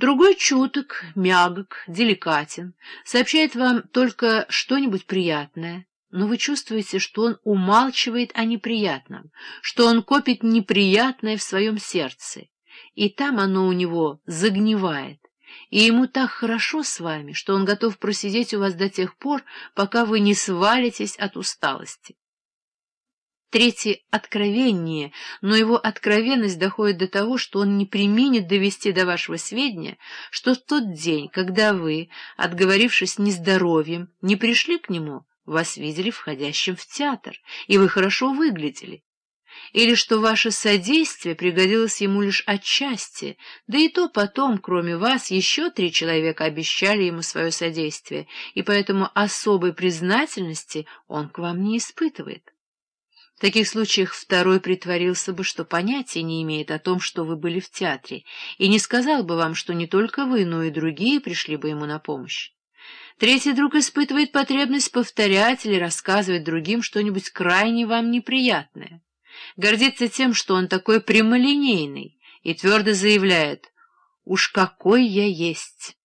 Другой чуток, мягок, деликатен, сообщает вам только что-нибудь приятное, но вы чувствуете, что он умалчивает о неприятном, что он копит неприятное в своем сердце, и там оно у него загнивает, и ему так хорошо с вами, что он готов просидеть у вас до тех пор, пока вы не свалитесь от усталости. Третий — откровение, но его откровенность доходит до того, что он не применит довести до вашего сведения, что в тот день, когда вы, отговорившись нездоровьем, не пришли к нему, вас видели входящим в театр, и вы хорошо выглядели. Или что ваше содействие пригодилось ему лишь отчасти, да и то потом, кроме вас, еще три человека обещали ему свое содействие, и поэтому особой признательности он к вам не испытывает. В таких случаях второй притворился бы, что понятия не имеет о том, что вы были в театре, и не сказал бы вам, что не только вы, но и другие пришли бы ему на помощь. Третий друг испытывает потребность повторять или рассказывать другим что-нибудь крайне вам неприятное. Гордится тем, что он такой прямолинейный, и твердо заявляет «Уж какой я есть!».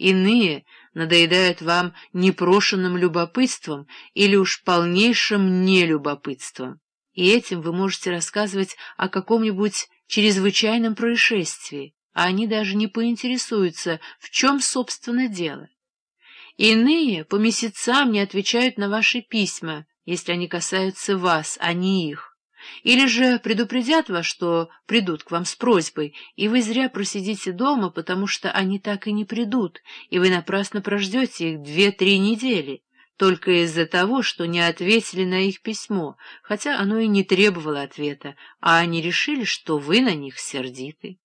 Иные надоедают вам непрошенным любопытством или уж полнейшим нелюбопытством, и этим вы можете рассказывать о каком-нибудь чрезвычайном происшествии, а они даже не поинтересуются, в чем, собственно, дело. Иные по месяцам не отвечают на ваши письма, если они касаются вас, а не их. Или же предупредят вас, что придут к вам с просьбой, и вы зря просидите дома, потому что они так и не придут, и вы напрасно прождете их две-три недели, только из-за того, что не ответили на их письмо, хотя оно и не требовало ответа, а они решили, что вы на них сердиты.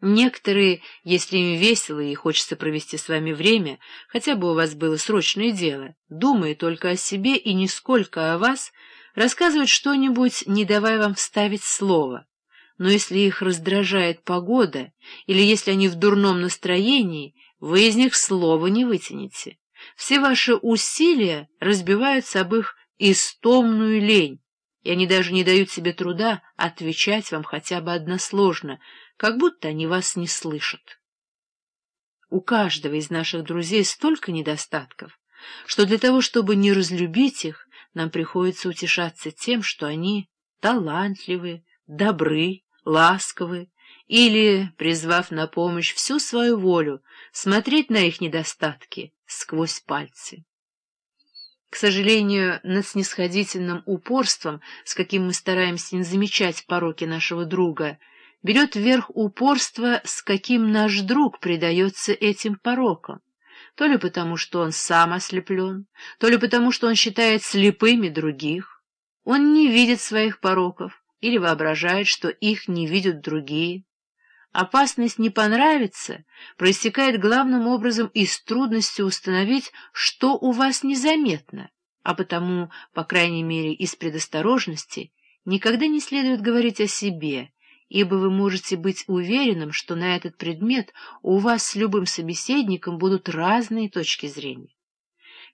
Некоторые, если им весело и хочется провести с вами время, хотя бы у вас было срочное дело, думая только о себе и нисколько о вас, рассказывают что-нибудь, не давая вам вставить слово. Но если их раздражает погода, или если они в дурном настроении, вы из них слова не вытянете. Все ваши усилия разбиваются об их истомную лень, и они даже не дают себе труда отвечать вам хотя бы односложно, как будто они вас не слышат. У каждого из наших друзей столько недостатков, что для того, чтобы не разлюбить их, нам приходится утешаться тем, что они талантливы, добры, ласковы, или, призвав на помощь всю свою волю, смотреть на их недостатки сквозь пальцы. К сожалению, над снисходительным упорством, с каким мы стараемся не замечать пороки нашего друга, берет вверх упорство, с каким наш друг предается этим порокам то ли потому, что он сам ослеплен, то ли потому, что он считает слепыми других. Он не видит своих пороков или воображает, что их не видят другие. Опасность не понравится проистекает главным образом из трудности установить, что у вас незаметно, а потому, по крайней мере, из предосторожности, никогда не следует говорить о себе, ибо вы можете быть уверенным, что на этот предмет у вас с любым собеседником будут разные точки зрения.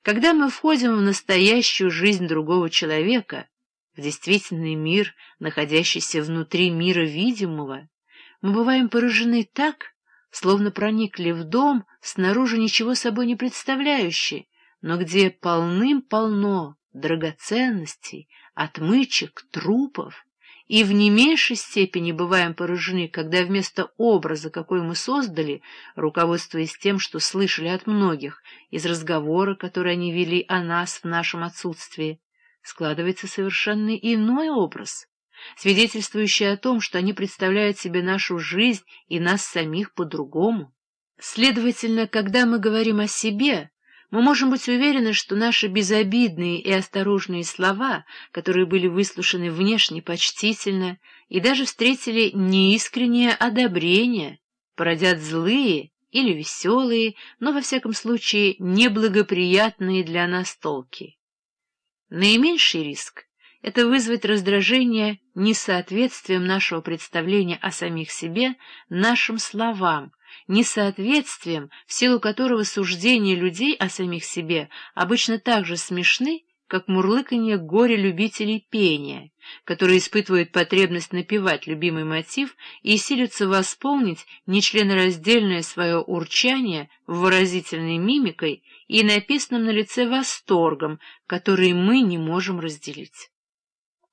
Когда мы входим в настоящую жизнь другого человека, в действительный мир, находящийся внутри мира видимого, мы бываем поражены так, словно проникли в дом, снаружи ничего собой не представляющий, но где полным-полно драгоценностей, отмычек, трупов, и в не меньшей степени бываем поражены, когда вместо образа, какой мы создали, руководствуясь тем, что слышали от многих, из разговора, который они вели о нас в нашем отсутствии, складывается совершенно иной образ, свидетельствующий о том, что они представляют себе нашу жизнь и нас самих по-другому. Следовательно, когда мы говорим о себе, мы можем быть уверены, что наши безобидные и осторожные слова, которые были выслушаны внешне почтительно и даже встретили неискреннее одобрение, породят злые или веселые, но, во всяком случае, неблагоприятные для нас толки. Наименьший риск — это вызвать раздражение несоответствием нашего представления о самих себе нашим словам, несоответствием, в силу которого суждения людей о самих себе обычно так же смешны, как мурлыканье горе-любителей пения, которые испытывают потребность напевать любимый мотив и силятся восполнить нечленораздельное свое урчание выразительной мимикой и написанным на лице восторгом, который мы не можем разделить.